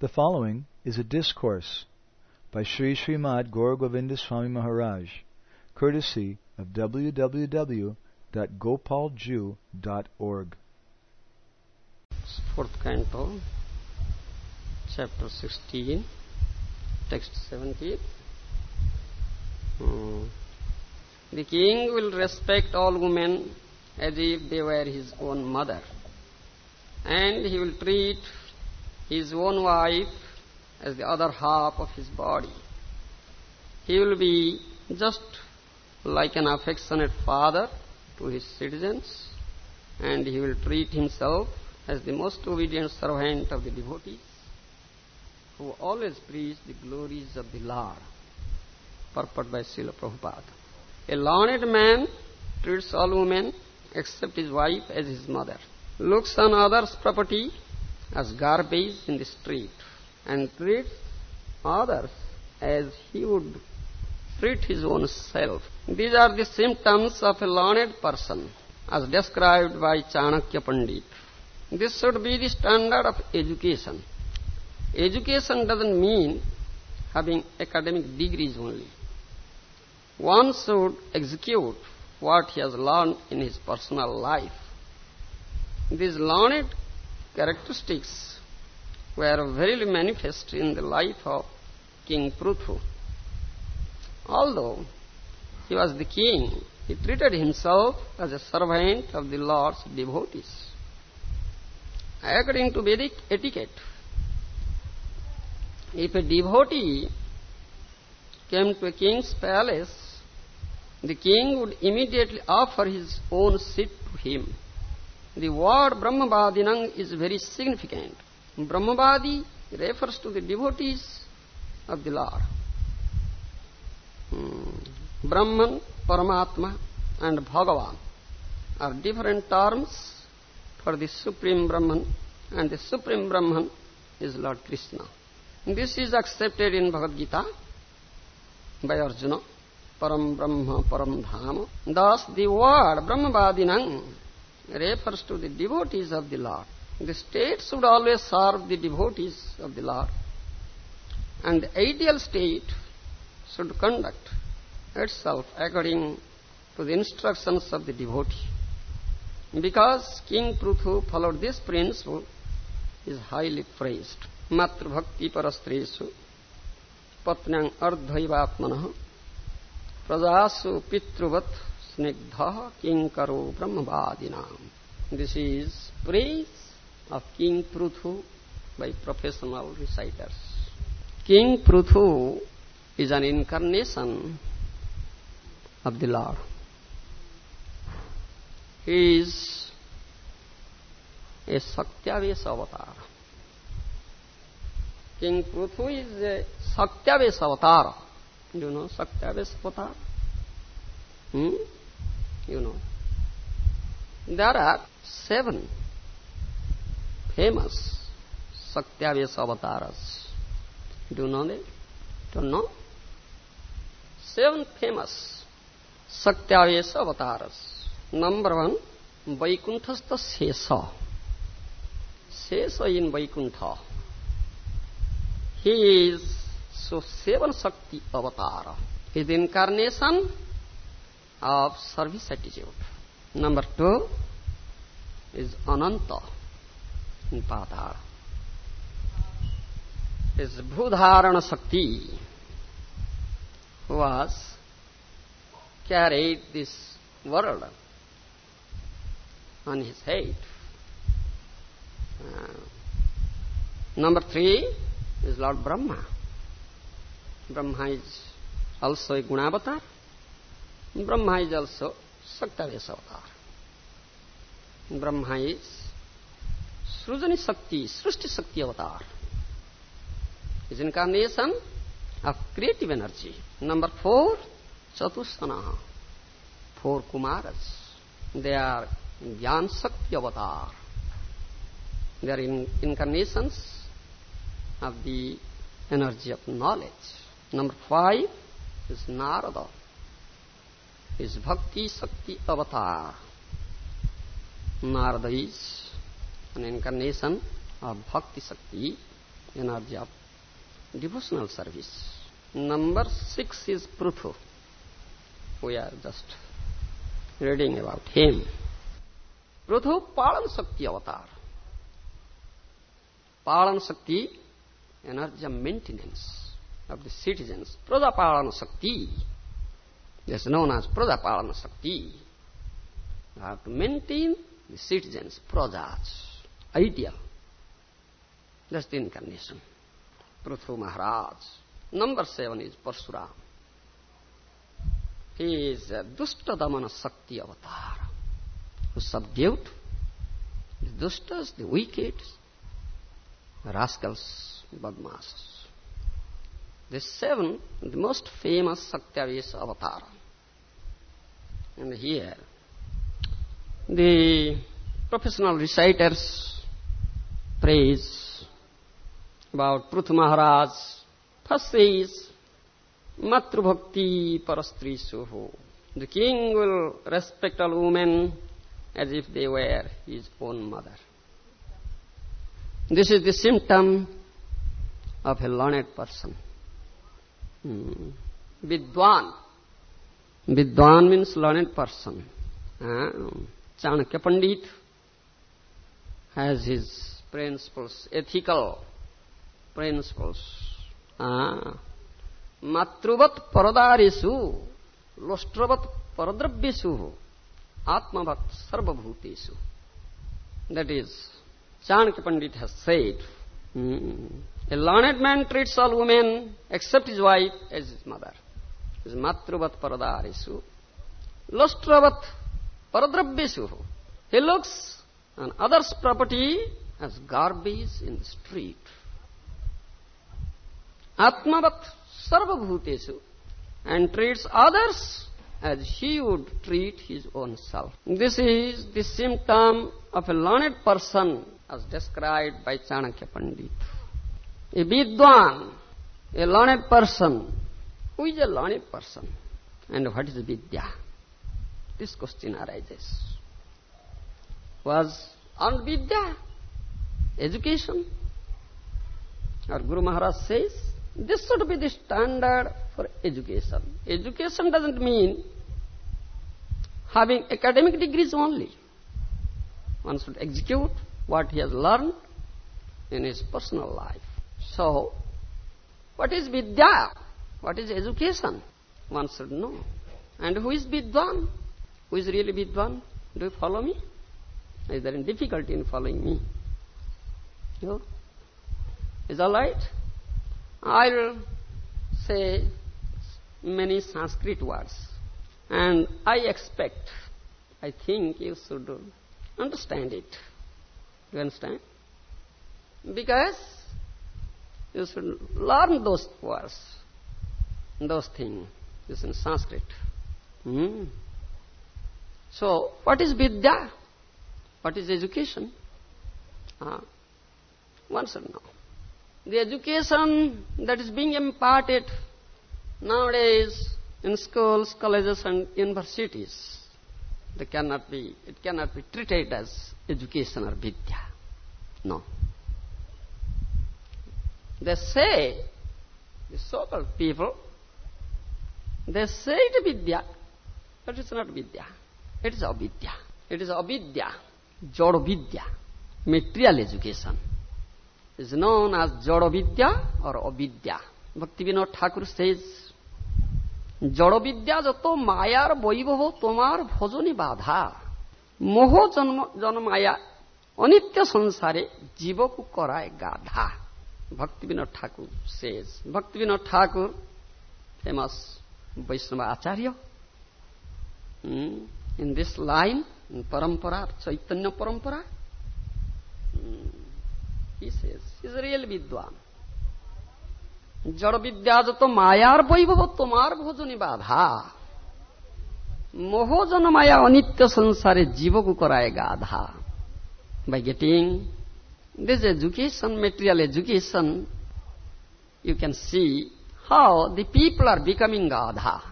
The following is a discourse by Sri Srimad Gaur Govinda Swami Maharaj, courtesy of www.gopalju.org. Fourth canto, chapter 16, text 17. Hmm. The king will respect all women as if they were his own mother, and he will treat his own wife as the other half of his body. He will be just like an affectionate father to his citizens, and he will treat himself as the most obedient servant of the devotees, who always preach the glories of the Lord. Purport by Srila Prabhupada. A learned man treats all women except his wife as his mother, looks on others' property as garbage in the street, and treats others as he would treat his own self. These are the symptoms of a learned person, as described by Chanakya Pandit. This should be the standard of education. Education doesn't mean having academic degrees only. One should execute what he has learned in his personal life. These learned characteristics were very manifest in the life of King Pruthu. Although he was the king, he treated himself as a servant of the Lord's devotees. According to Vedic etiquette, if a devotee came to a king's palace, the king would immediately offer his own seat to him. The word Brahmavadinam is very significant. Brahmavadi refers to the devotees of the Lord. Hmm. Brahman, Paramatma and Bhagavan are different terms for the Supreme Brahman and the Supreme Brahman is Lord Krishna. This is accepted in Bhagavad Gita by Arjuna, Param Brahma, Param Dhama. Thus the word Brahmavadinam refers to the devotees of the Lord. The state should always serve the devotees of the Lord. And the ideal state should conduct itself according to the instructions of the devotee. Because King Pruthu followed this principle, is highly praised. Matru bhakti parastresu patnyang ardhaivatmanah prajasu pitruvat snigdha kinkaro brahmavadinam. This is praise of King Pruthu by professional reciters. King Pruthu is an incarnation of the Lord. He is a Sakyaves avatar. King Pruthu is a Sakyaves avatar. Do you know Sakyaves avatar? Hmm? You know. There are seven famous Sakyaves avatars. Do you know that? Don't know? Seven famous Sakyaves avatars. Number one, Vaikuntasta Sesa. Sesa in Vaikuntha. He is so seven Sakti avatar. His incarnation of service attitude. Number two is Ananta in Padhara. Is Bhudharana Sakti who was carried this world on his head. Uh, number three is Lord Brahma. Brahma is also a Gunavatar. Brahma is also Saktavesa avatar. Brahma is Srujani Sakti, Srushti Sakti avatar. His incarnation of creative energy. Number four, Chatusana, four Kumaras. They are Gyan Sakti avatar. They are in incarnations of the energy of knowledge. Number five is Narada, is bhakti shakti avatar. Narada is an incarnation of bhakti shakti energy of devotional service number six is proof we are just reading about him Prithu palan shakti avatar palan shakti energy of maintenance of the citizens praja palan shakti This is known as Praja Palan Shakti. You have to maintain the citizens, prajas, ideal. That's the incarnation. Pruthu Maharaj. Number seven is Parsuram. He is a Dushtadamana Sakti avatar who subdued the dustas, the wicked, the rascals, the badmas. The seven, the most famous Saktavis avatar. And here, the professional reciters praise about Pruthu Maharaj. First says, Matru Bhakti Parastri Suho. The king will respect all women as if they were his own mother. This is the symptom of a learned person. Hmm. Vidwan. Vidwan means learned person Chanakya Pandit has his principles ethical principles मातृवत परदारिषु लोष्ट्रवत परद्रव्यु आत्मवत सर्वभूतेषु. That is Chanakya Pandit has said a learned man treats all women except his wife as his mother Is matruvat paradaresu, lostravat paradrabyesu. He looks on others' property as garbage in the street. Atmavat sarvabhutesu and treats others as he would treat his own self. This is the symptom of a learned person as described by Chanakya Pandit. A vidwan, a learned person. Who is a learned person? And what is vidya? This question arises. Was on vidya, education? Our Guru Maharaj says, this should be the standard for education. Education doesn't mean having academic degrees only. One should execute what he has learned in his personal life. So, what is vidya? What is education? One should know. And who is vidwan? Who is really vidwan? Do you follow me? Is there any difficulty in following me? No? Is all right? I'll say many Sanskrit words. And I expect, I think you should understand it. Do you understand? Because you should learn those words, those things. This in Sanskrit. Hmm. So, what is Vidya? What is education? Uh, one should know. The education that is being imparted nowadays in schools, colleges and universities, they cannot be, it cannot be treated as education or vidya. No. They say, the so-called people, they say it vidya, but it's not vidya. It is avidya. It is avidya, jod vidya, material education is known as Jada or Avidya. Bhakti Vinod Thakur says, জড় বিদ্যা যত মায়ার বৈভব তোমার ভজনী বাধা মোহ জন্ম জন্মায়া অনিত্য সংসারে জীবকু করায় গাধা Bhakti Vinod Thakur says. Bhakti Vinod Thakur, famous Vaishnava Acharya, mm, in this line, in Parampara, Chaitanya Parampara, mm, he says, he is a real Vidwan. জড় বিদ্যা যত মায়ার বৈভব তোমার ভোজনী বাধা মোহজন মায়া অনিত্য সংসারে জীবকু করায় গাধা by getting this education, material education, you can see how the people are becoming gadha.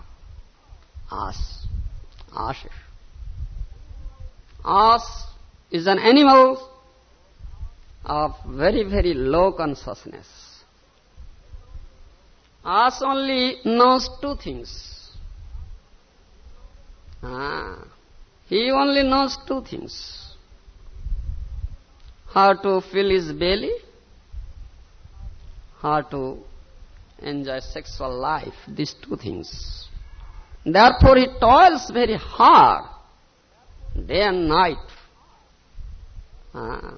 As. Ashish. As is an animal of very, very low consciousness. Us only knows two things. Ah, he only knows two things. How to fill his belly, how to enjoy sexual life, these two things. Therefore he toils very hard, day and night. Ah.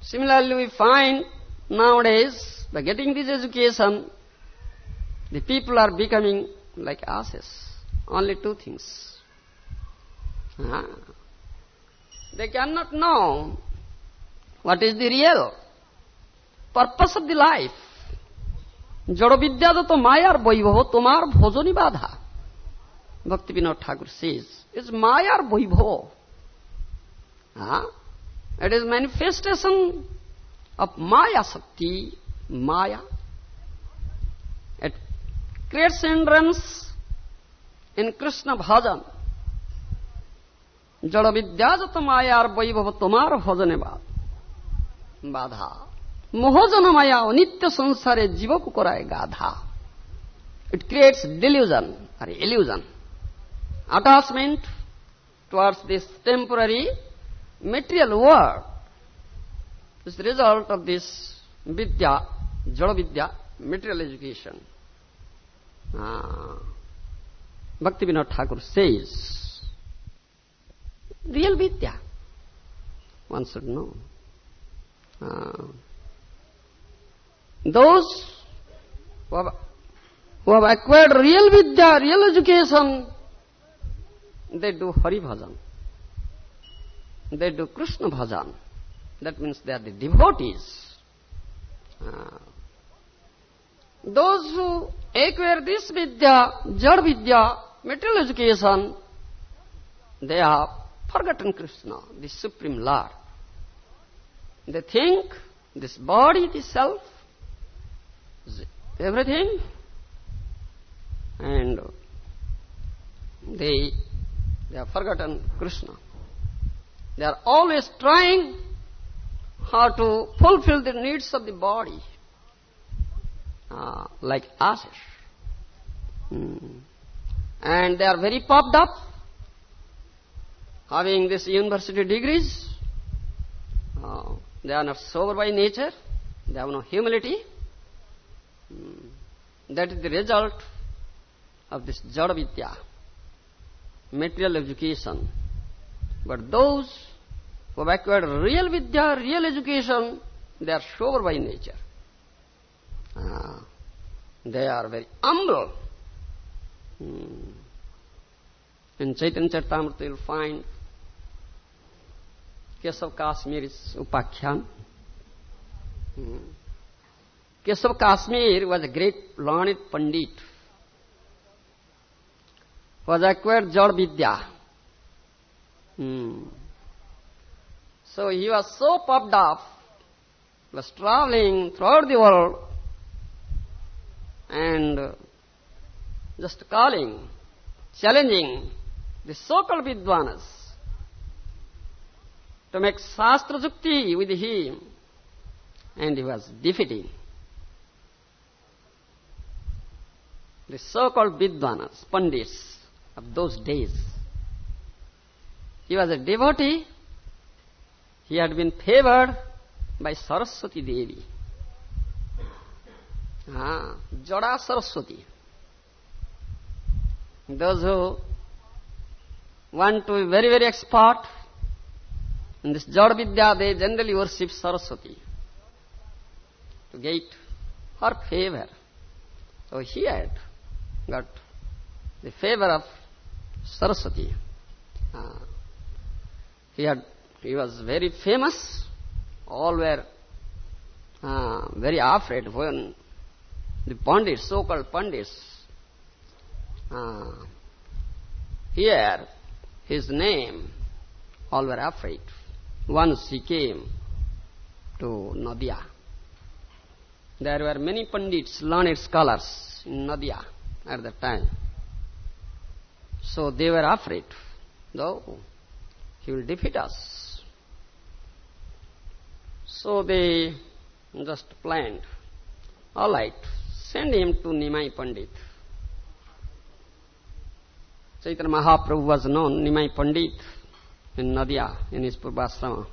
Similarly, we find nowadays, by getting this education, the people are becoming like asses. Only two things. Ah. They cannot know what is the real purpose of the life. জড়বিদ্যা তো মায়ার বৈভব তোমার ভোজনী বাধা ভক্তি বিনোদ ঠাকুর says is মায়ার বৈভব huh? it is manifestation of maya sakti maya it creates hindrance in krishna bhajan জড়বিদ্যা যত মায়ার বৈভব তোমার ভজনে বাধা मोहजन माया अनित्य संसारे जीव को कराए गाधा इट क्रिएट्स डिल्यूजन और illusion attachment towards this temporary material world is the result of this vidya jala vidya material education ah bhakti vinod thakur says real vidya one should know ah Those who have, who have acquired real vidya, real education, they do Hari Bhajan. They do Krishna Bhajan. That means they are the devotees. Uh, those who acquire this vidya, jad vidya, material education, they have forgotten Krishna, the Supreme Lord. They think this body, this self, everything and they they have forgotten Krishna. They are always trying how to fulfill the needs of the body, uh, like asses. Mm. And they are very popped up, having these university degrees. Uh, they are not sober by nature. They have no humility. Hmm. That is the result of this jada vidya, material education. But those who have acquired real vidya, real education, they are sober by nature. Ah, they are very humble. Hmm. In Chaitanya Charitamrita you will find Kesav Kashmiri's Upakhyan. Hmm. Keshav Kashmir was a great learned Pandit, was acquired Jad Vidya. Hmm. So he was so puffed up, was traveling throughout the world and just calling, challenging the so-called Vidwanas to make Shastra Jukti with him and he was defeating. The so-called Vidvanas, Pandits of those days. He was a devotee. He had been favored by Saraswati Devi. Ah, Jada Saraswati. Those who want to be very, very expert in this Jada Vidya, they generally worship Saraswati to get her favor. So he had got the favor of Saraswati. Uh, he had, he was very famous. All were uh, very afraid when the pandits, so-called pandits, uh, hear his name, all were afraid. Once he came to Nadia. There were many pandits, learned scholars in Nadia at that time. So they were afraid, though he will defeat us. So they just planned, all right, send him to Nimai Pandit. Chaitanya Mahaprabhu was known, Nimai Pandit, in Nadia, in his Purvasrama.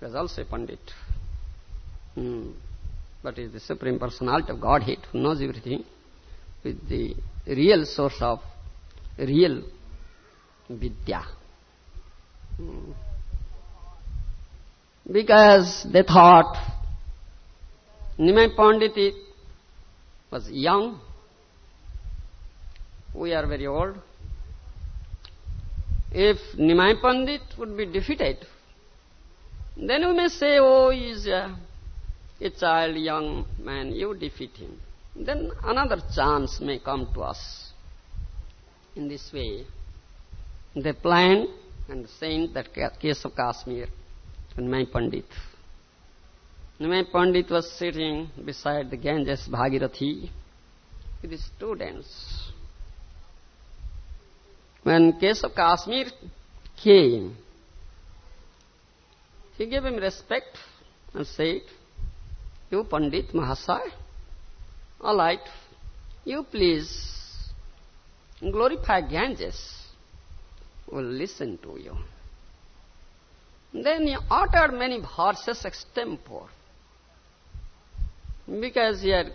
He was also a Pandit. Hmm. But is the Supreme Personality of Godhead who knows everything with the real source of real Vidya. Hmm. Because they thought Nimai Pandit was young, we are very old. If Nimai Pandit would be defeated, then we may say, oh, he is a, a child, young man, you defeat him. Then another chance may come to us. In this way, they planned and sent that Keshav Kashmir and Nimai Pandit. Nimai Pandit was sitting beside the Ganges Bhagirathi with his students. When Keshav Kashmir came, he gave him respect and said, You Pandit Mahasaya, all right, you please glorify Ganges. We'll listen to you. Then he uttered many verses extempore. Because he had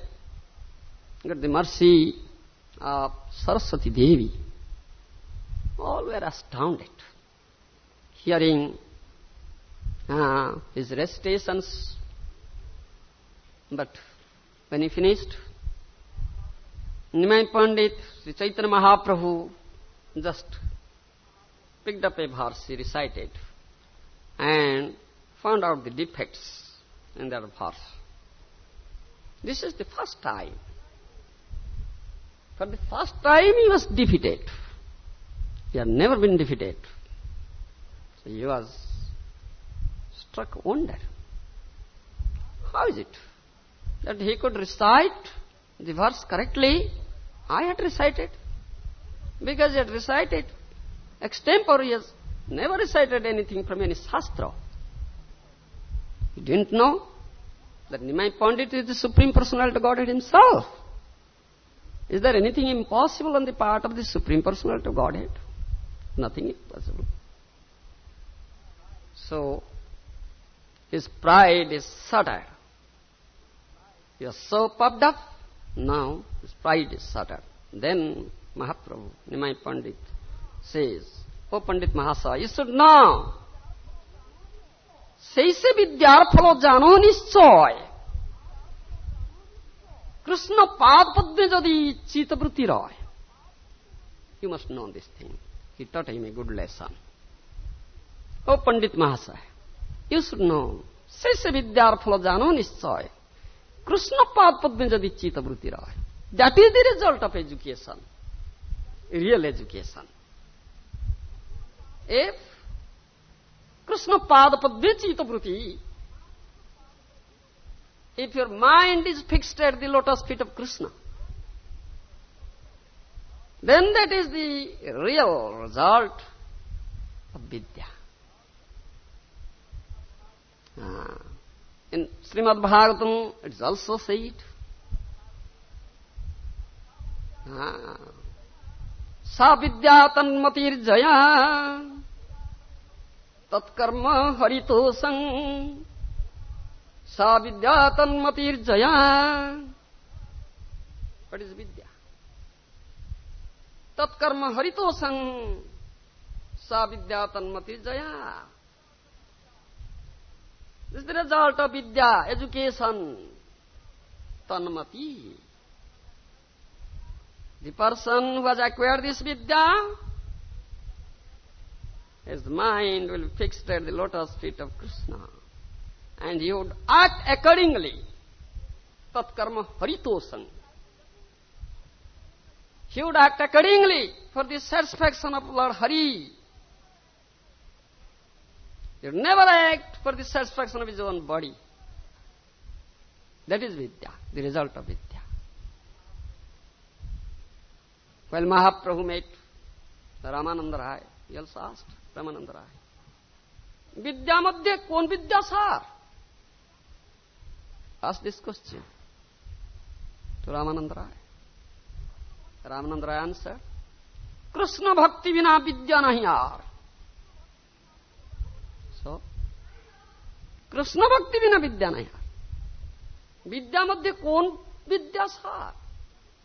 got the mercy of Saraswati Devi. All were astounded, hearing uh, his recitations. But when he finished, Nimai Pandit, Sri Chaitanya Mahaprabhu just picked up a verse he recited and found out the defects in that verse. This is the first time. For the first time he was defeated. He had never been defeated. So he was struck wonder. How is it that he could recite the verse correctly? I had recited. Because he had recited extempore, he has never recited anything from any shastra. He didn't know that Nimai Pandit is the Supreme Personality Godhead himself. Is there anything impossible on the part of the Supreme Personality of Godhead? Nothing impossible. So, his pride is shattered. He was so puffed up, now his pride is shattered. Then Mahaprabhu, Nimai Pandit, says, O Pandit Mahasa, you should know, সেই সে বিদ্যার ফল জানো নিশ্চয় কৃষ্ণ পাদ পদ্মে যদি চিতবৃত্তি রয় you must know this thing he taught him a good lesson ও পণ্ডিত মহাশয় you should know সেই সে বিদ্যার ফল জানো নিশ্চয় कृष्ण पाद पद्म यदि चित्त वृत्ति रहे that is the result of education real education if Krishna पाद पद्म चित्त वृत्ति if your mind is fixed at the lotus feet of Krishna then that is the real result of vidya हाँ In Srimad Bhagavatam, it is also said, ah. सा विद्या तन्मतिर्जया तत्कर्म हरितोषं सा विद्या तन्मतिर्जया What is vidya? तत्कर्म हरितोषं सा विद्या तन्मतिर्जया This is the result of vidya, education, tanmati. The person who has acquired this vidya, his mind will be fixed at the lotus feet of Krishna. And he would act accordingly. Tat karma haritosang. He would act accordingly for the satisfaction of Lord Hari. Would never act for the satisfaction of his own body. That is Vidya, the result of Vidya. While Mahaprabhu met Ramananda Rai, he also asked Ramananda Rai, विद्यामध्ये कौन विद्यासार Ask this question to Ramanand Rai. Ramanand Rai answered, Krishna भक्ति बिना विद्या नहीं यार सो। कृष्ण भक्ति बिना विद्या नहीं विद्या मध्य कौन विद्या सार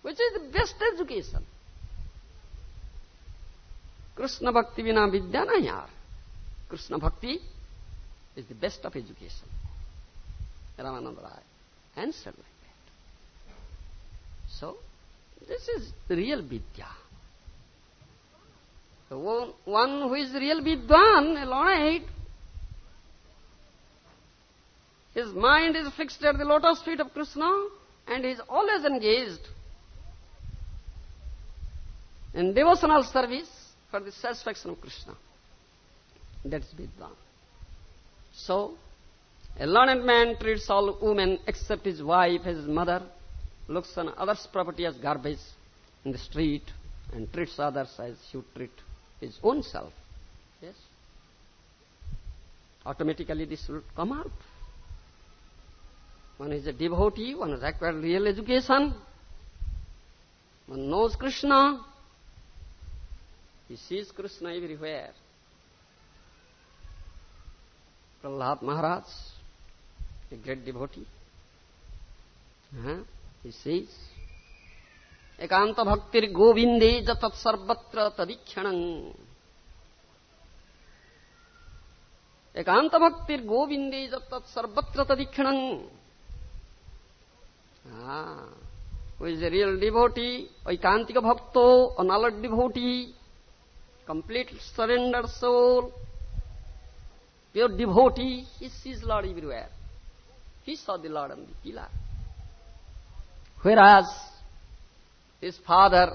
which is the best education Krishna bhakti बिना विद्या नहीं यार Krishna bhakti is the best of education Ramananda Raya answer like that so this is real vidya. One who is real vidwan learnt his mind is fixed at the lotus feet of Krishna and he is always engaged in devotional service for the satisfaction of Krishna. That's vidwan. So, a learned man treats all women except his wife as his mother, looks on others' property as garbage in the street, and treats others as he would treat his own self. Yes? Automatically this will come out. One is a devotee, one has acquired real education, one knows Krishna, he sees Krishna everywhere. Prahlad Maharaj, a great devotee. Huh? He says, एकांत भक्तिर गोविंदे ज तत्सर्वत्र तदीक्षण एकांत भक्तिर गोविंदे ज तत्सर्वत्र तदीक्षण who. Is real devotee aikantika bhakta, unalloyed devotee complete surrender soul, pure devotee he sees lord everywhere he saw the lord and दिला हुर एज इज़ फादर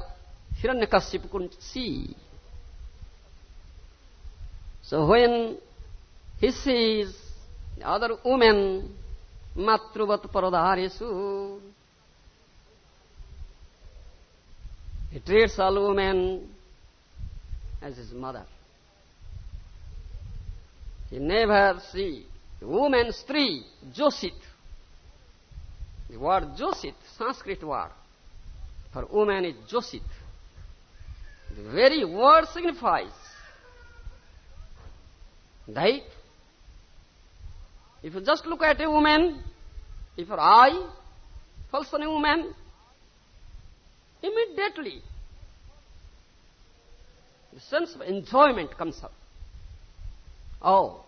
हिरण्य कश्यप कुंड see so when his is other women Matruvat Paradharesu, he treats all women as his mother. He never see woman Stri, Josit. The word Josit, Sanskrit word, for woman is Josit. The very word signifies that if you just look at a woman, if eye falls on a woman, immediately the sense of enjoyment comes up. Oh,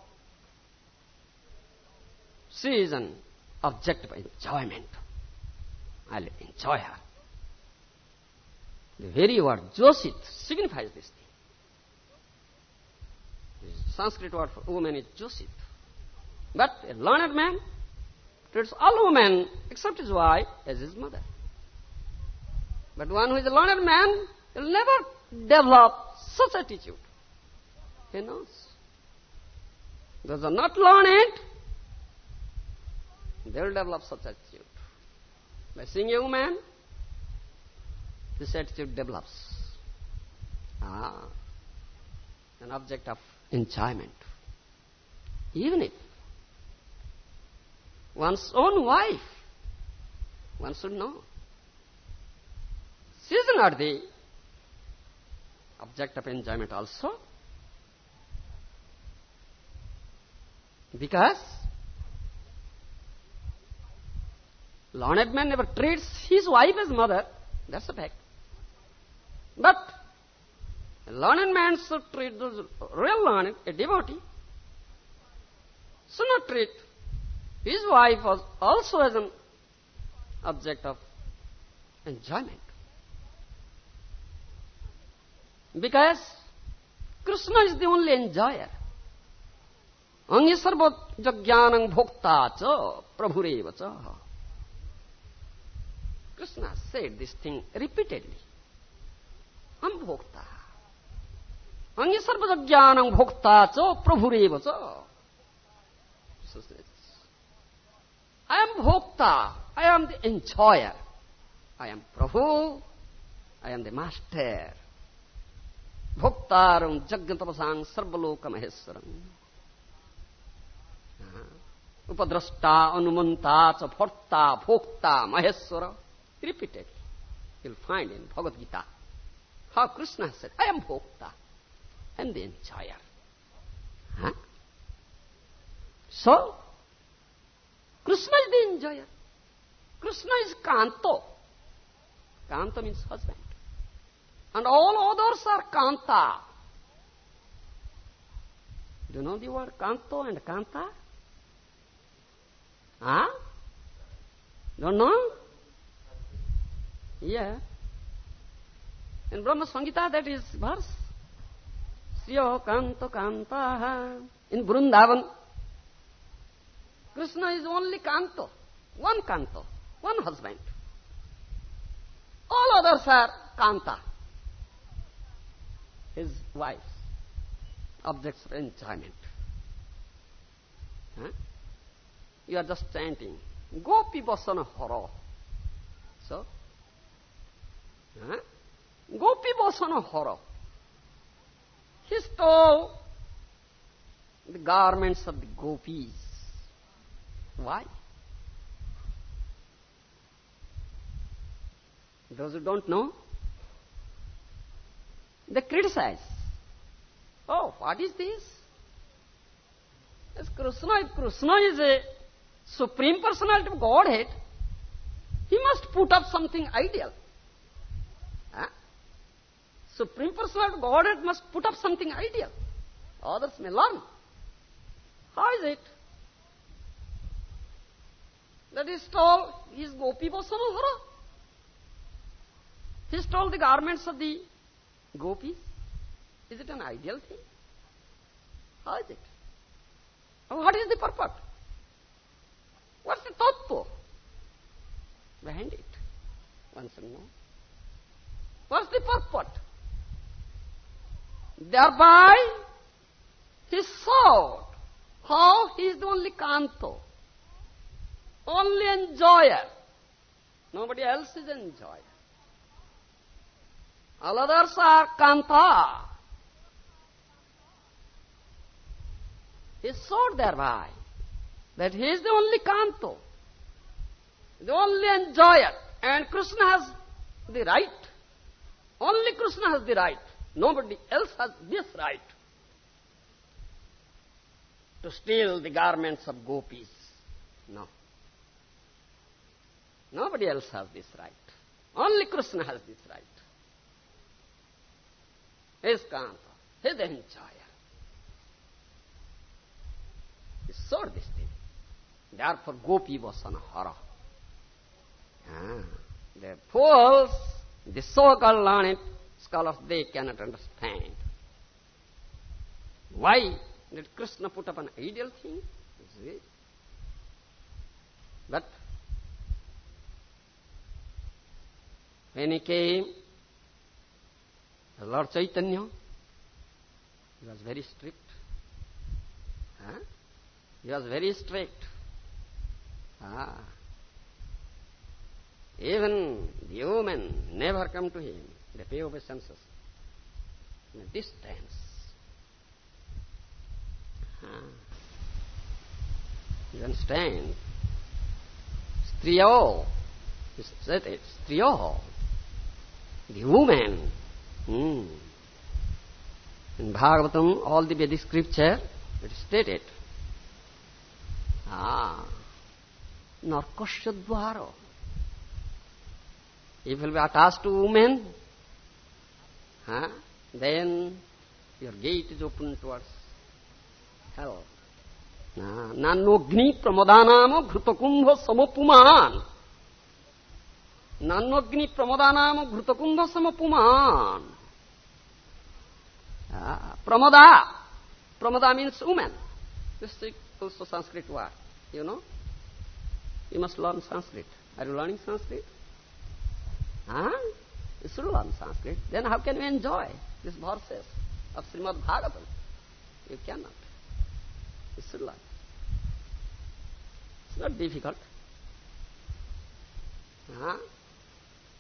she is an object of enjoyment. I'll enjoy her. The very word Josit signifies this thing. The Sanskrit word for woman is Josit. But a learned man treats all women except his wife as his mother. But one who is a learned man will never develop such attitude. He knows. Those are not learned, they will develop such attitude. By seeing a woman, this attitude develops. Ah, an object of enjoyment. Even if one's own wife, one should know. She is not the object of enjoyment also. Because learned man never treats his wife as mother, that's a fact. But a learned man should treat those real learned, a devotee, should not treat his wife was also as an object of enjoyment. Because Krishna is the only enjoyer. Angi sarva jnanam bhokta cha prabhureva cha. Krishna said this thing repeatedly. Am bhokta. Angi sarva jnanam bhokta cha prabhureva cha. So says. I am Bhokta. I am the enjoyer. I am Prabhu. I am the master. Bhoktaram Jagnatapasang Sarvaloka Maheswaram. Uh-huh. Upadrasta, Anumanta, Bharta, Bhokta, Maheshwara. Repeated. You'll find in Bhagavad Gita how Krishna said, I am Bhokta and the enjoyer. Huh? So, Krishna is the enjoyer. Krishna is Kanto. Kanta means husband. And all others are Kanta. Do you know the word Kanto and Kanta? Huh? Don't know? Yeah. In Brahma Samhita that is verse. Sriyo Kanto Kanta. In Vrindavan, Krishna is only Kanto, one Kanto, one husband. All others are Kanta, his wives, objects of enjoyment. Huh? You are just chanting, Gopi Vasana Hara. So, huh? Gopi Vasana Hara. He stole the garments of the gopis. Why? Those who don't know, they criticize. Oh, what is this? As Krishna, if Krishna is a supreme personality of Godhead, he must put up something ideal. Huh? Supreme personality of Godhead must put up something ideal. Others may learn. How is it? That he stole his gopi vasanahara. He stole the garments of the gopis. Is it an ideal thing? How is it? what is the purport? What's the tattva behind it? One should know. What's the purport? Thereby, he showed how he is the only kanto, only enjoyer. Nobody else is enjoyer. All others are kanta. He showed thereby that he is the only kanto, the only enjoyer, and Krishna has the right. Only Krishna has the right. Nobody else has this right to steal the garments of gopis. No. Nobody else has this right. Only Krishna has this right. He is Kanta. He is the enjoyer. He saw this thing. Therefore, Gopi was on hara. Ah, the fools, the so-called learned scholars, they cannot understand. Why did Krishna put up an ideal thing? But when he came, the Lord Chaitanya, he was very strict. He was very strict. Ah. Even the women never come to him. They pay obeisances in a distance. Ah. You understand? Striyo. He said it. the woman. Hmm. In Bhagavatam, all the Vedic scripture, it is stated. Ah, narkasya dvara. If you will be attached to women huh, then your gate is open towards hell. Nannogni pramodanamo ghrutakumbha samapuman. নান্যগ্নি প্রমদানাম ঘৃতকুম্ভ সম Puman pramada pramada means women This is also Sanskrit word, you know. You must learn Sanskrit. Are you learning Sanskrit? Ah, You should learn Sanskrit. Then how can we enjoy these verses of Srimad Bhagavatam? You cannot. You should learn. It's not difficult. Huh?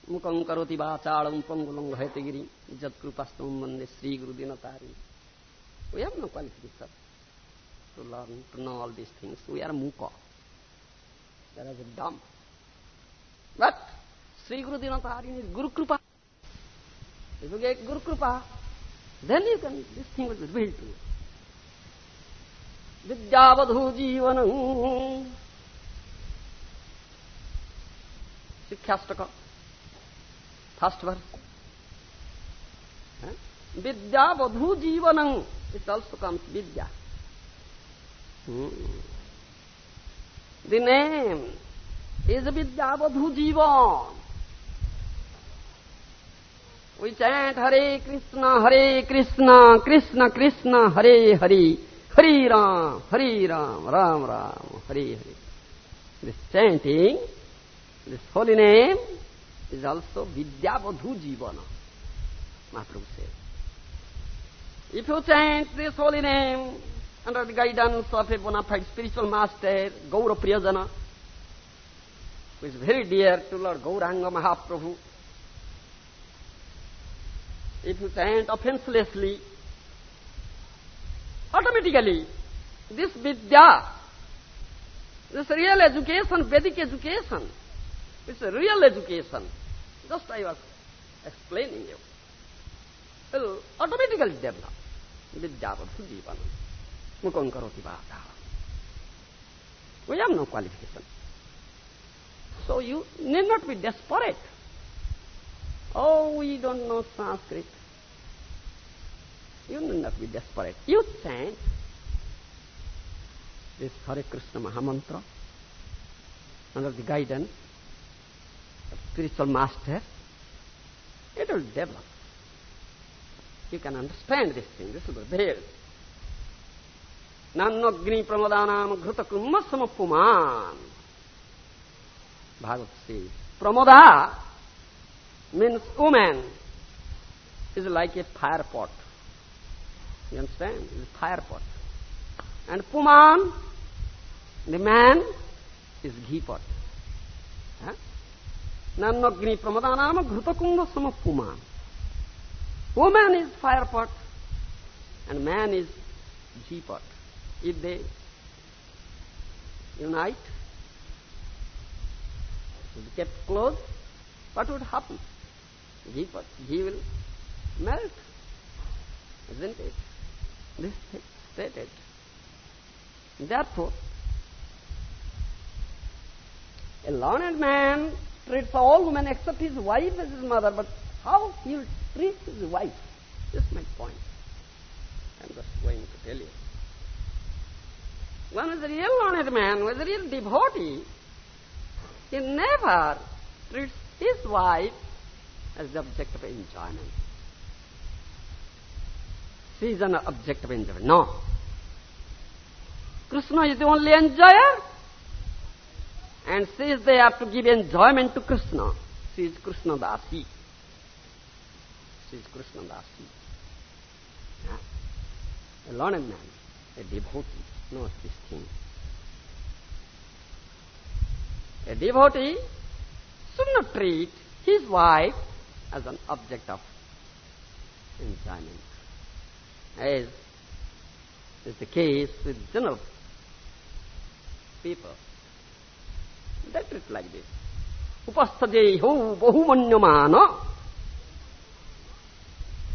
मुकं करोति वाचाळं पङ्गुलं भयति गिरि जत्कृपस्तुं वंदे श्रीगुरुदिनतारि we have no qualification to learn to know all these things we are muka there as a dumb but श्रीगुरुदिनतारिणि Gurukripa If you get Guru Krupa, then you can, this thing will be revealed to you. Vidyavadhu jivanam Sikhyastaka first verse विद्यावधु जीवन it also comes Vidya the name is विद्यावधु जीवन We chant Hare Krishna, Hare Krishna, Krishna Krishna, Hare Hare, Hare Ram, Hare Ram, Ram Ram, Hare Hare. This chanting, this holy name is also Vidyavadhu Jivana, Mahaprabhu says. If you chant this holy name under the guidance of a bona fide spiritual master, Gaura Priyajana, who is very dear to Lord Gauranga Mahaprabhu, if you chant offenselessly, automatically this vidya, this real education, Vedic education, it's a real education. Just I was explaining you. Will automatically develop. Vidyavadhu jivanam. Mukam vada. We have no qualification. So you need not be desperate. Oh, we don't know Sanskrit. You need not be desperate. You chant this Hare Krishna Mahamantra under the guidance spiritual master. It will develop. You can understand this thing. This will be there. Nanagni pramodanam ghruta kumma samapuman. Bhagavat says, Pramoda means woman is like a fire pot. You understand? It's a fire pot. And Puman, the man, is ghee pot. Huh? Pramadanama ghrutakunda sama Puman. Woman is fire pot and man is ghee pot. If they unite, if kept close, what would happen? Ghee pot, ghee will melt, isn't it? This is stated. Therefore, a learned man treats all women except his wife as his mother, but how he will treat his wife? This is my point. I'm just going to tell you. One is a real learned man, was a real devotee, he never treats his wife as the object of enjoyment. She is an object of enjoyment. No. Krishna is the only enjoyer. And she they have to give enjoyment to Krishna. She is Krishna Dasi. She is Krishna Dasi. Yeah. A learned man, a devotee, knows this thing. A devotee should not treat his wife as an object of enjoyment as is the case with general people. Like this. Upasthadeho bahumanyamana.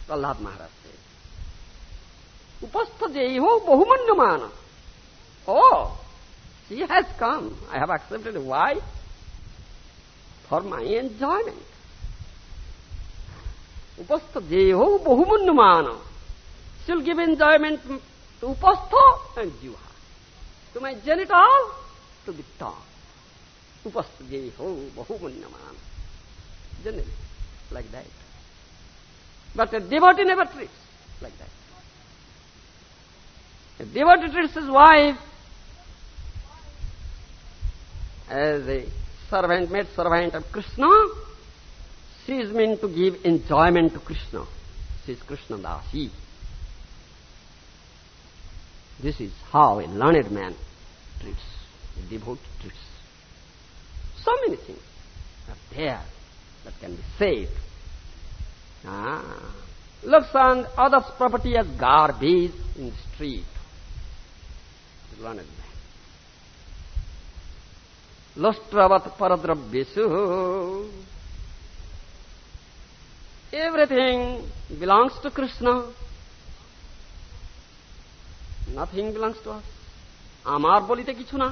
Prahlad Maharaj says. Upasthadeho bahumanyamana. Oh, she has come. I have accepted a wife for my enjoyment. Upasthadeho bahumanyamana. She'll give enjoyment to upastha and jiva. To my genital, to the tongue. Upasthajeho bahumanyamana. Generally, like that. But a devotee never treats like that. A devotee treats his wife as a servant, made servant of Krishna. She is meant to give enjoyment to Krishna. She is Krishna Dasi. This is how a learned man treats, a devotee treats. So many things are there that can be saved. Ah. Looks on others' property as garbage in the street. learned man. Lustravat paradrabhyesu. Everything belongs to Krishna. Nothing belongs to us. আমার বলিতে কিছু না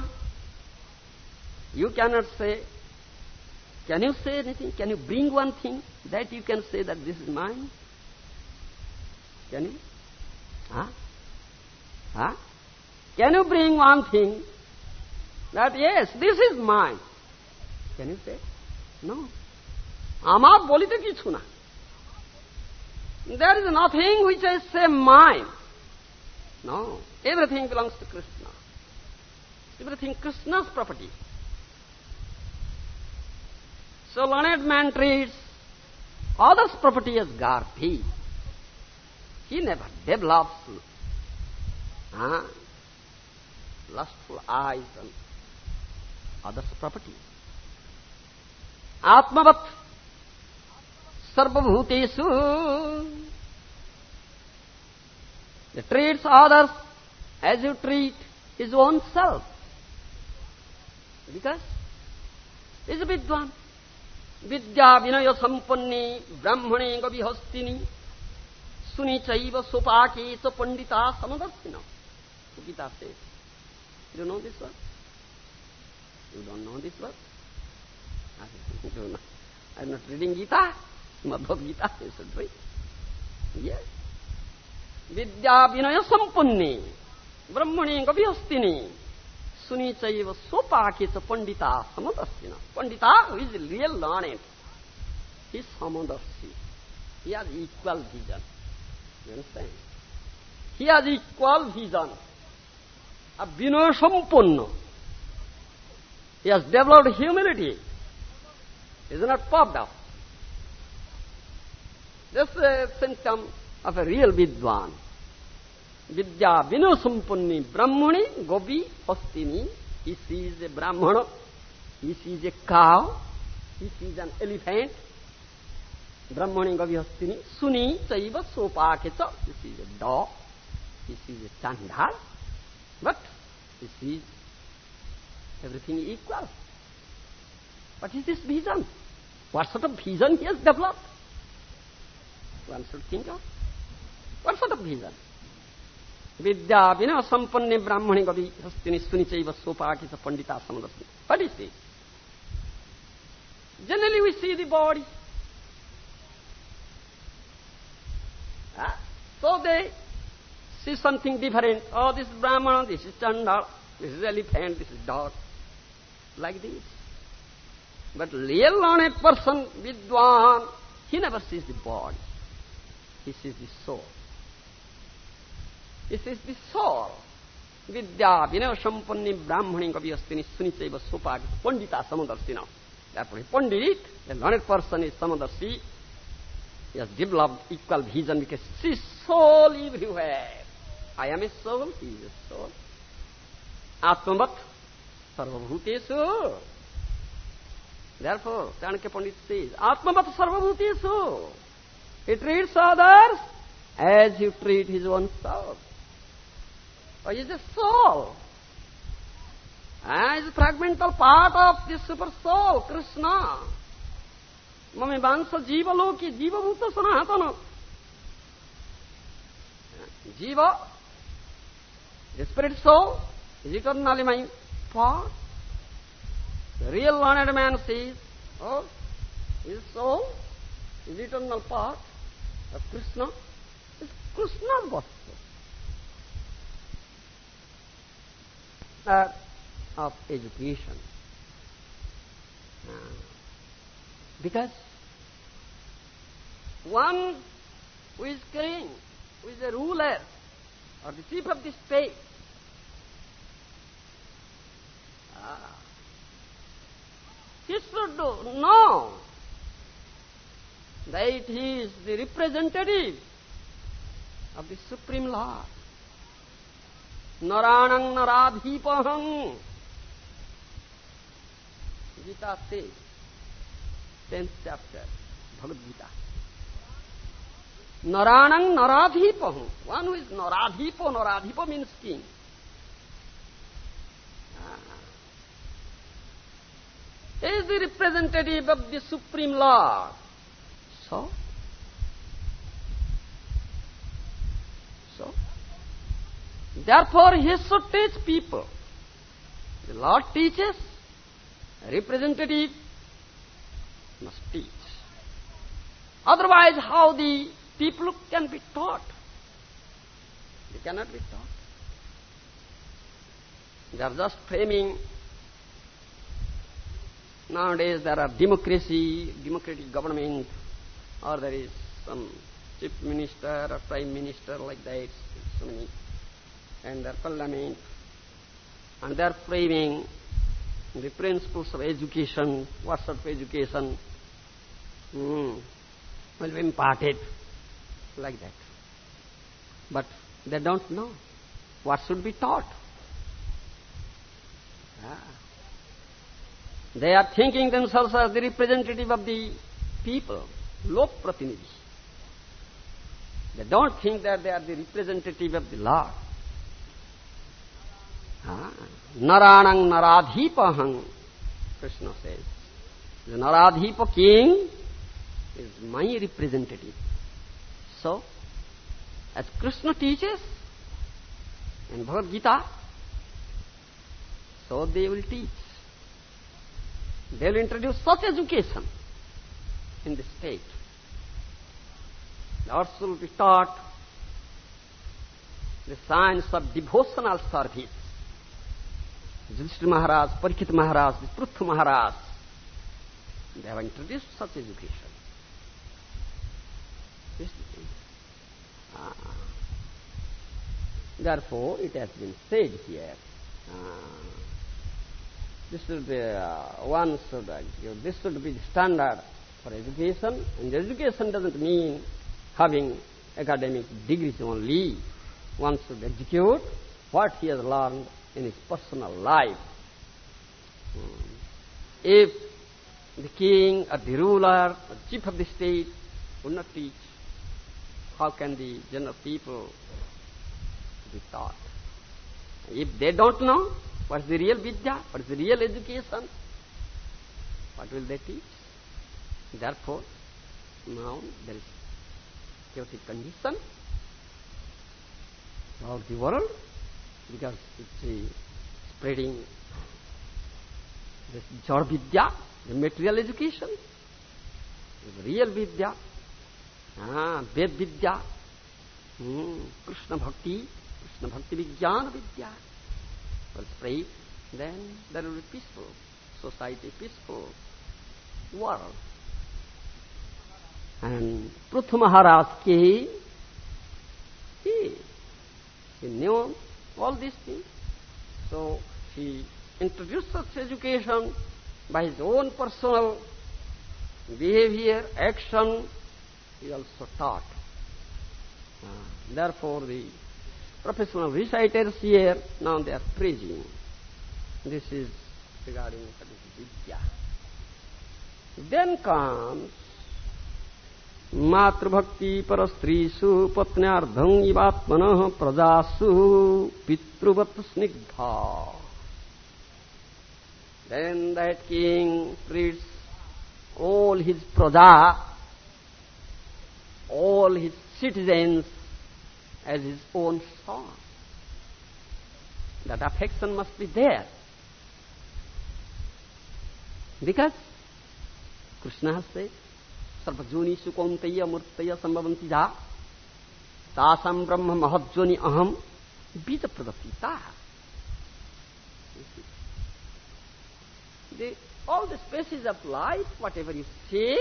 you cannot say can you say anything can you bring one thing that you can say that this is mine can you huh huh can you bring one thing that yes this is mine can you say no আমার বলিতে কিছু না there is nothing which I say mine no everything belongs to Krishna everything Krishna's property so learned man treats others' property as garbage. He never develops huh, lustful eyes on others' property. Atmavat sarvabhutesu he treats others as you treat his own self. Because he is a vidwan. विद्या विनय संपन्ने, ब्राह्मणे गविहस्तिनी सुनी चैव सोपाके स। Pandita समदस्तिन Gita says you know this word you don't know. This word I am not reading Gita मधव Gita विद्या विनय संपन्ने, ब्रह्मणे गविहस्तिनी। Brahmani gavihastini. Chaiva sopake pandita samadarshina. Pandita who is real learned. Is samadarshi. He has equal vision. You understand? He has equal vision. A vinaya sampunna. He has developed humility. He is not puffed up. This is a symptom of a real vidwan. Vidya vinu sampunni brahmani gopi hastini. He sees a brahmana, he sees a cow, he sees an elephant. Brahmani gopi hastini. Suni chaiva sopakecha. He sees a dog, he sees a chandal. But he sees everything equal. What is this vision? What sort of vision he has developed? One should think of. What sort of vision? Vidya vina sampanne brahmani gavi hastini suni chaiva sopaki sa pandita samadasni. What is this? Generally we see the body. Ah, So they see something different. Oh, this is Brahmana, this is Chandal, this is elephant, this is dog. Like this. But real learned person, Vidwan, he never sees the body. He sees the soul. Vidya vinaya sampanni brahmani kavi astini sunichaiva sopak pandita samadarshina. Therefore, a pandit, a learned person is samadarshi. He has developed equal vision because he sees soul everywhere. I am a soul, he is a soul. Atmavat sarvabhutesu. Therefore, Chanakya Pandit says, Atmavat sarvabhutesu. He treats others as he treat his own self. Oh, he is a soul. Ah, is a fragmental part of this super soul, Krishna. Mame vansa jiva loki, jiva bhuta sanatana. Jiva, the spirit soul, is eternally my part. The real learned man says, oh, his soul is eternal part of Krishna. It's Krishna's vastu. Uh, of education. Uh, because one who is king, who is a ruler, or the chief of the state, ah, he should know that he is the representative of the Supreme Lord. নরাণং নরাধীপহং Gita says tenth chapter Bhagavadgita নরাণং নরাধীপহ one who is naradhipa naradhipa means king is the representative of the Supreme Lord. So, therefore he should teach people. The Lord teaches, representative must teach. Otherwise, how the people can be taught? They cannot be taught. They are just framing. Nowadays there are democracy, democratic government, or there is some chief minister or prime minister like that, so many, and their parliament, and they are framing the principles of education, what sort of education mm, will be imparted, like that. But they don't know what should be taught. Ah. They are thinking themselves as the representative of the people, Lok Pratinidhi. They don't think that they are the representative of the Lord. नराणंग नराधीप हंग कृष्ण से। नाधीप king is my representative so as Krishna teachers in Bhagavadgita so they will teach they will introduce such education in the state there's will be taught the science of devotional service Yudhishthira Maharaj, Parikshit Maharaj, Pruthu Maharaj, they have introduced such education. Ah. Therefore, it has been said here, ah, this should be, uh, one should, uh, this should be the standard for education, and education doesn't mean having academic degrees only. One should execute what he has learned in his personal life. Hmm. If the king or the ruler or chief of the state would not teach, how can the general people be taught? If they don't know what is the real vidya, what is the real education, what will they teach? Therefore, now there is chaotic condition of the world because it's uh, spreading this Jor Vidya, the material education, the real Vidya, ah, Ved Vidya, hmm, Krishna Bhakti, Krishna Bhakti Vijnana Vidya will spread, then there will be peaceful society, peaceful world. And Pruthu Maharaj came, he, he knew all these things. So he introduced such education by his own personal behavior, action, he also taught. Uh, therefore, the professional reciters here, now they are praising. This is regarding Vidya. Then comes मातृभक्ति पर स्त्रीसु पत्न्यार्धं प्रजासु, पितृवत Snigdha. Then that king treats all his praja all his citizens as his own son that affection must be there because Krishna हस्ते सर्वजोनिषु कौंतेय मूर्तय संभवंती जा तासम ब्रह्म महज्जोनि अहम बीज प्रदत्ता all the species of life, whatever you say,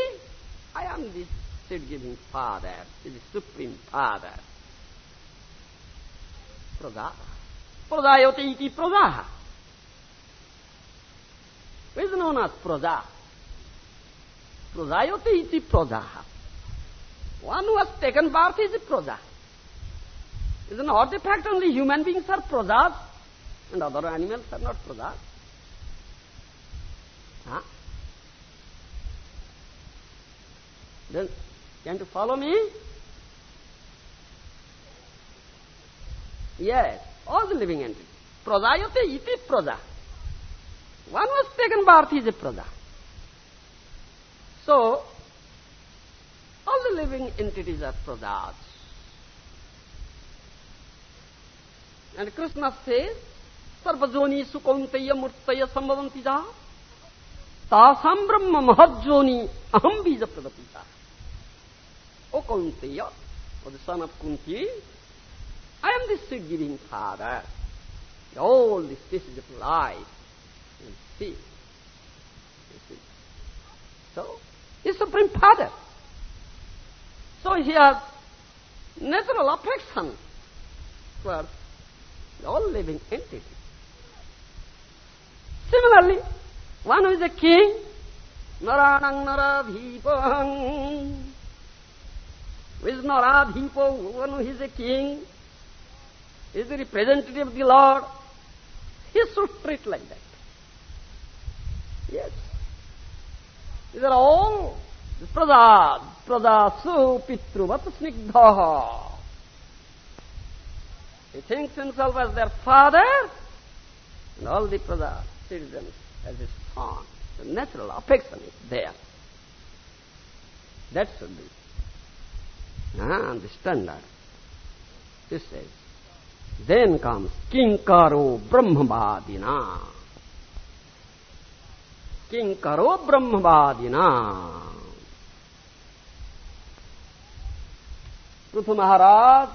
I am the seed-giving Father, the Supreme Father. Prada. Pradayate iti prada. What is known as prada? Prajayate iti prajaha. One who has taken birth is a praja. Is an artifact only human beings are prajas and other animals are not prajas. Huh? Then, can you follow me? Yes, all the living entities. Prajayate iti praja. One was taken birth is a praja. So, all the living entities are prasads. And Krishna says, Sarvajoni sukaunteya murtaya sambhavanti ja tasam brahma mahajjoni aham bija pradapita. O Kaunteya, O the son of Kunti, I am the seed-giving father. All the species of life you see. You see. So, Supreme Father. So he has natural affection towards all living entities. Similarly, one who is a king, Naranang Naradhipang, who is Naradhipo, one who is a king, is the representative of the Lord, he should treat like that. Yes. These are all prasad, pradasu pitruvat snigdha. He thinks himself as their father and all the prasad citizens as his son. The natural affection is there. That should be. Ah, the standard. He says. Then comes Kinkaro Brahmavadina. Kinkaro Brahmavadina. Prithu Maharaj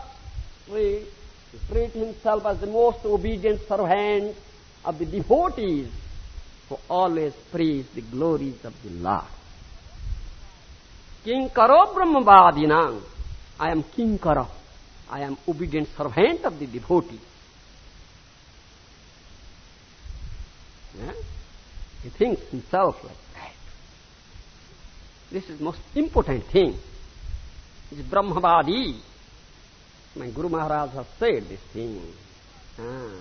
treat himself as the most obedient servant of the devotees who always praise the glories of the Lord. King Kinkaro Brahmavadina. I am Kinkara. I am obedient servant of the devotee. Yeah? He thinks himself like that. This is most important thing. This Brahmavadi. My Guru Maharaj has said this thing. Ah.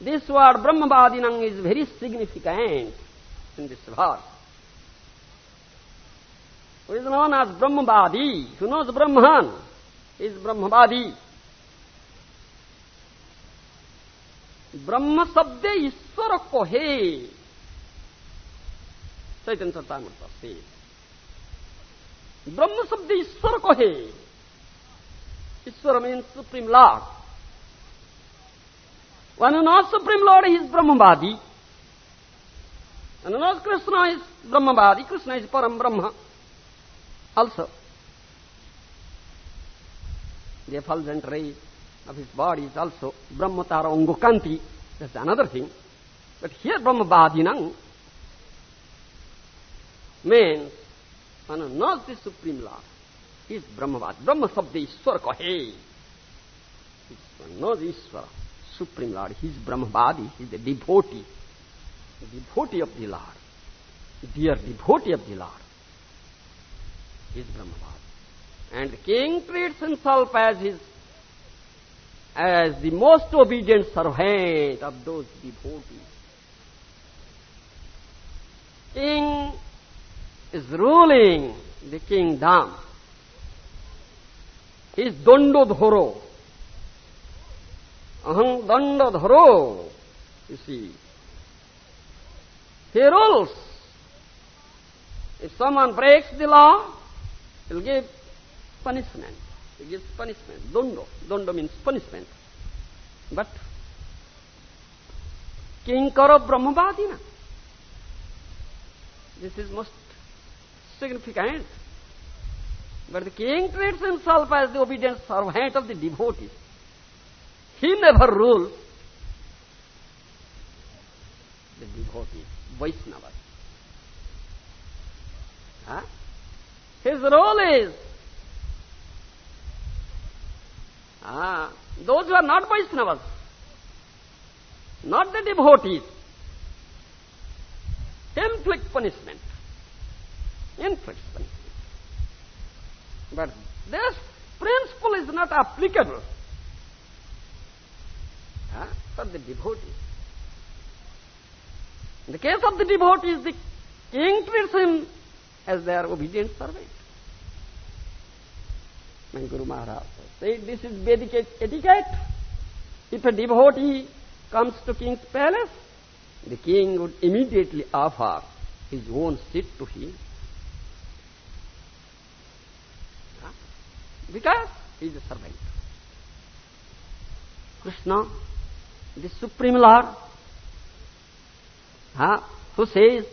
This word Brahmavadinam is very significant in this verse. Who is known as Brahmavadi? Who knows Brahman? is ब्रह्मवादी ब्रह्म शब्द ईश्वर को है चैतन्य चरतामृत से ब्रह्म शब्द ईश्वर को है। ईश्वर mean supreme lord one not supreme lord is ब्रह्मवादी। One Krishna is ब्रह्मवादी। Krishna is परम ब्रह्म। Also the effulgent ray of his body is also ब्रह्म तार अंगो कांति। This another thing but here brahmavadi नंग means who knows the Supreme Lord. He is Brahmavad. Brahma Sabda Ishwar Kahe. One knows Ishwara, Supreme Lord. He is Brahmavadi. He is the devotee. Devotee of the Lord. Dear devotee of the Lord. He is Brahmavad. And the king treats himself as his as the most obedient servant of those devotees. King is ruling the kingdom. He is Dandodhoro. Aham Dandodhoro. You see. He rules. If someone breaks the law, he'll give punishment. He gives punishment. Dondo. Dondo means punishment. But Kinkara Brahmavadina. This is most significant. But the king treats himself as the obedient servant of the devotees. He never rules the devotees, Vaishnavas. Huh? His role is Ah, those who are not Vaishnavas, not the devotees, inflict punishment. Punishment. But this principle is not applicable ah, for the devotees. In the case of the devotees, the king treats him as their obedient servant. My Guru Maharaj said this is Vedic etiquette. If a devotee comes to king's palace, the king would immediately offer his own seat to him. Because he is a servant. Krishna, the Supreme Lord, huh, who says,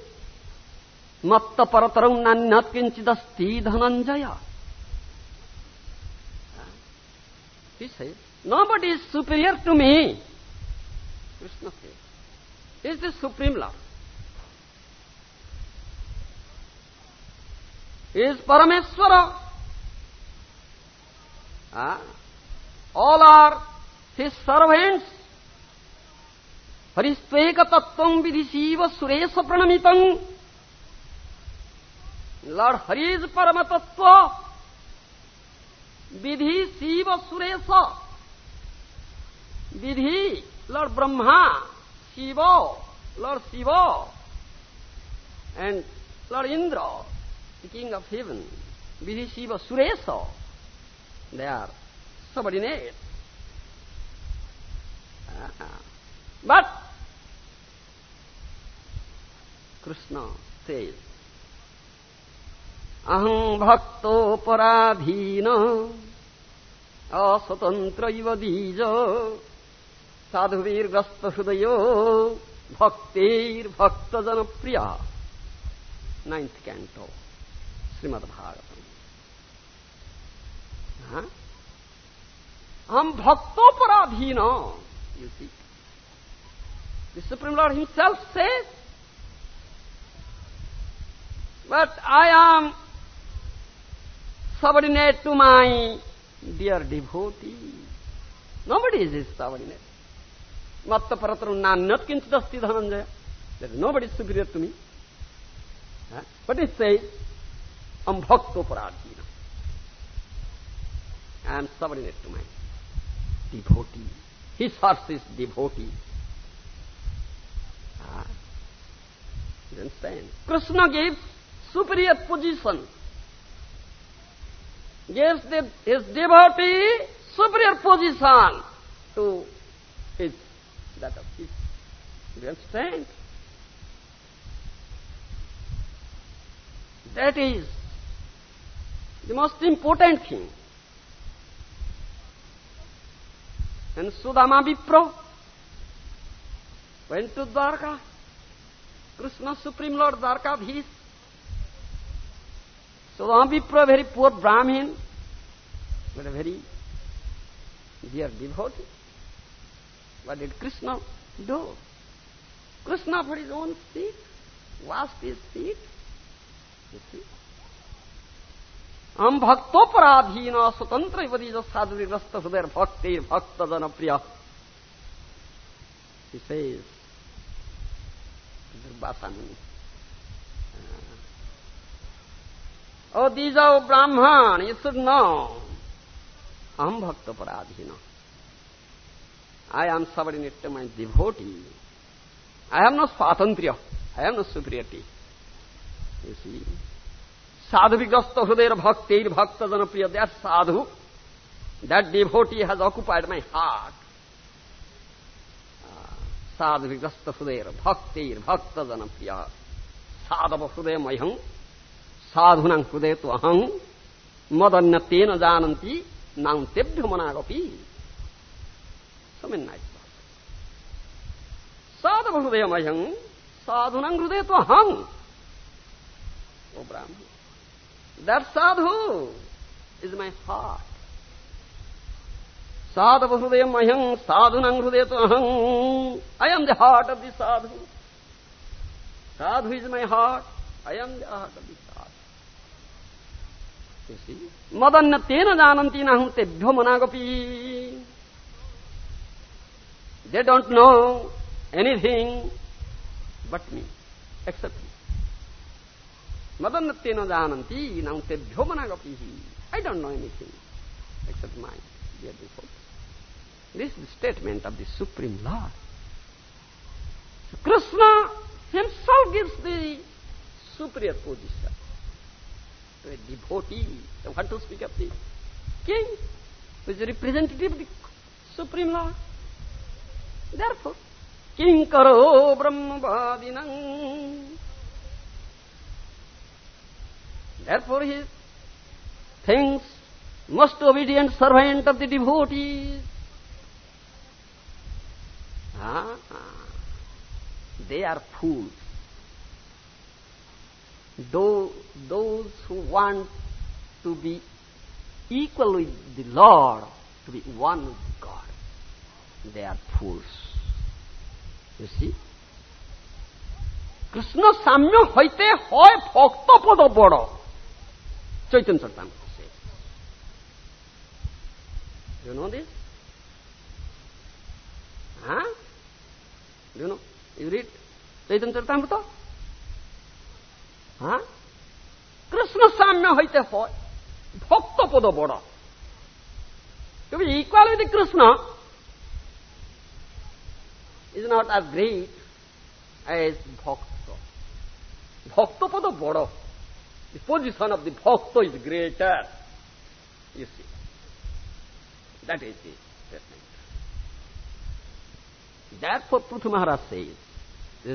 Matta parataram nanyat kinchidasti dhananjaya. He says, nobody is superior to me. Krishna says, he is the Supreme Lord. He is Parameswara. All are his servants. Haristveka tattvam vidhishiva suresa pranamitam. Lord Hari is paramatattva. Vidhi Siva, Suresa. Vidhi, Lord Brahma, Siva, Lord Siva, and Lord Indra, the king of heaven. Vidhi Siva, Suresa. They are subordinate. But Krishna says, Aham bhakto paradhina asatantra iva dija sadhuvir grasta গ্রস্ত হৃদয় ভক্তির ভক্ত Ninth canto, Srimad Bhagavatam. हाँ? हम भक्तों पर अधीन you see supreme lord himself says but I am subordinate to my dear devotee nobody is is subordinate मत पर नान्य किंचित अस्थित Dhananjay. Nobody superior to me but is says हम भक्तों पर अधीन I am subordinate to my devotee. His source is devotee. Ah. You understand? Krishna gives superior position. Gives the, his devotee superior position to his, that of his. You understand? That is the most important thing. And Sudama Vipra went to Dwarka. Krishna Supreme Lord Dwarkadhish. Sudama Vipra, very poor Brahmin, but a very dear devotee. What did Krishna do? Krishna for his own feet, washed his feet, हम भक्तोपराधीन, स्वतंत्र युवती विपरीत साधुग्रस्त हृदय भक्ति भक्त जनप्रिय विशेष दुर्वासानी और these ब्राह्मण you should know अहम भक्तोपराधीन। I am sub to my devotee I have no swatantra I have no superiority you You see, sadhuvigrasta hridayar bhaktir bhakta janapriya, that sadhu, that devotee has occupied my heart. Sadhuvigrasta hridayar bhaktir bhakta janapriya, sadhava hridaya mayham, sadhunam hridaya tu aham, madanyatena jananti, nantebhya managapi. So many nice Sadhava hridaya mayham, sadhunam hridaya tu aham, O Brahman. That sadhu is my heart. Sadhava hrudayam aham sadhunam hrudayato aham. I am the heart of the sadhu. Sadhu is my heart. I am the heart of the sadhu. You see? Madanyatena jananti naham tebhyo managapi. They don't know anything but me, except me. मदन्नत्यन जानती नौतेभ्यो मनागपी I don't know anything except mine this statement of the supreme lord Krishna himself gives the superior position to a devotee what to speak of the king is representative the supreme lord therefore किं करो ब्रह्मवादिनं Therefore he thinks most obedient servant of the devotees. Ah, they are fools. Those, those who want to be equal with the Lord, to be one with God, they are fools. You see? Krishna সাম্য হইতে হয় ভক্ত পদ বড় Chaitan Sartam says. Do you know this? Huh? Do you know? You read Chaitan Sartamrita? Huh? Krishna সাম্য হইতে হয় ভক্ত পদ বড় তুমি equal with Krishna is not are great as bhakta bhakta pada বড় The position of the bhakta is greater. You see. That is the statement. Therefore Prithu Maharaj says,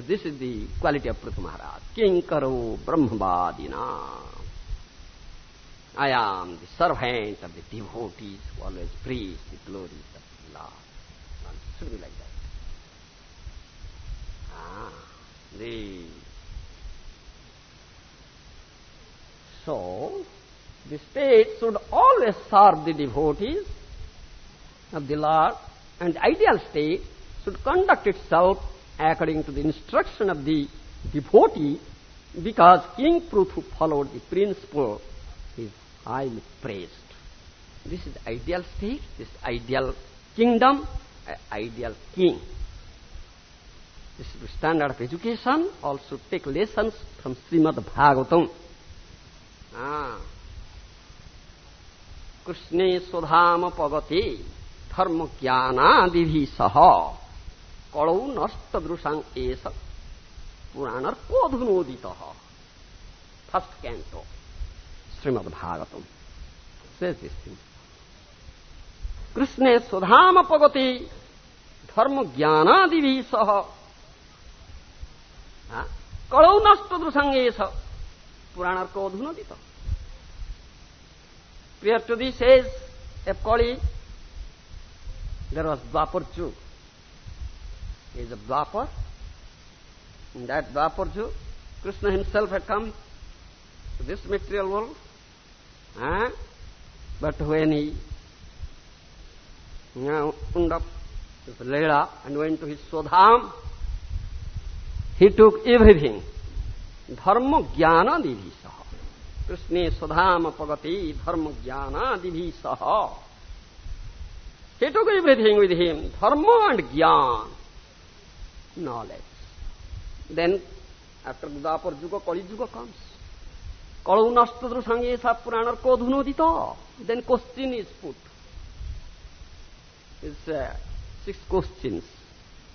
this is the quality of Prithu Maharaj. King Kinkaro Brahmavadina. I am the servant of the devotees who always praise the glories of the Lord. One should be like that. Ah, the so the state should always serve the devotees of the Lord, and the ideal state should conduct itself according to the instruction of the devotee, because King Pruthu followed the principle is highly praised. This is ideal state, this ideal kingdom, ideal king. This is the standard of education, also take lessons from Srimad Bhagavatam. Ah. कृष्णे सुधाम पगते धर्म ज्ञानादिभि सह कलौ नष्ट दृशांग S पुराणर कोधुनोदित first canto Shrimad Bhagavatam says this thing. कृष्णे सुधाम पगते धर्म ज्ञानादिभि सह कलौ नष्ट दृशांग Puranarko Odhunodita. Prior to this says, Epkali, there was Dwapar Jew. He is a Dwapar. In that Dwapar Jew, Krishna himself had come to this material world. But when he now wound up with Leela and went to his swadham, he took everything ধর্ম জ্ঞানাদিভি সহ কৃষ্ণে সধাম পগতি ধর্ম জ্ঞানাদিভি সহ He took everything with him, dharma and jnana, knowledge. Then, after Gudapur Juga, Kali Juga comes. Kalau nastadra sange sa puranar kodhunodita. Then question is put. It's uh, six questions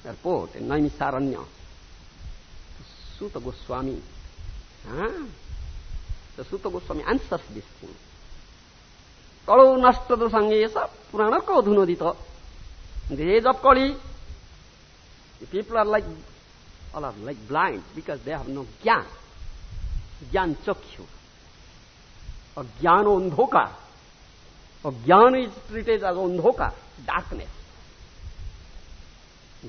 are put in Naimisaranya. Sutta Goswami हाँ? तो सुत Goswami answer this thing कलु नष्ट तो संगे सब पुराण कौधुन दी तो। जब Kali people are like all are like blind because they have no gyan. Gyan chakshu. Agyan andhakar. Agyan is treated as andhakar darkness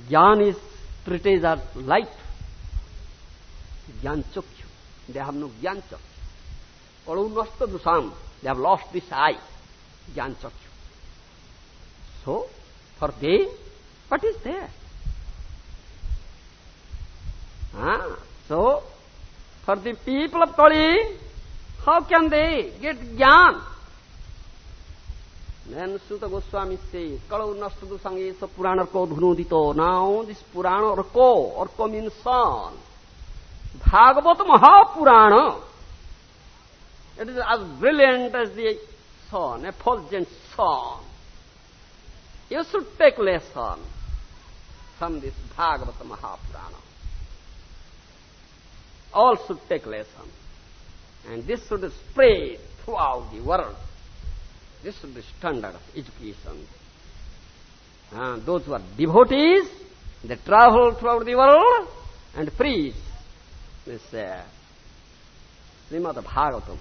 gyan is treated as light gyan chakshu. They have no jnana chakyu. Kalunasta dusam. They have lost this eye, Jnana Chakyu. So, for them, what is there? Ah, so, for the people of Kali, how can they get Jnana? Then Sutta Goswami says, Kalau nastudu sangesa purana ko dhunudito. Now this purana or ko, or ko means son. Bhagavata Mahapurana. It is as brilliant as the sun, effulgent sun. You should take lesson from this Bhagavata Mahapurana. All should take lesson. And this should spread throughout the world. This should be standard of education. Uh, those who are devotees, they travel throughout the world and preach this uh, Srimad Bhagavatam.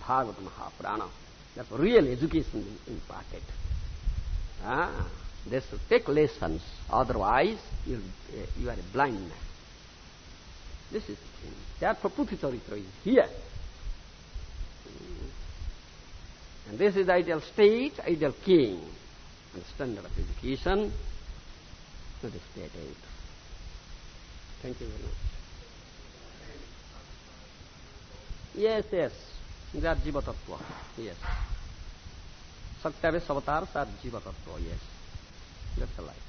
Bhagavata Mahapurana. That's real education imparted. Ah, they should take lessons, otherwise you, uh, you are a blind man. This is the thing. Therefore Puthicharitra is here. And this is the ideal state, ideal king, and standard of education to the state aid. Thank you very much. Yes yes जात जीव तत्व yes Satya सवतार सात जीव तत्व yes just like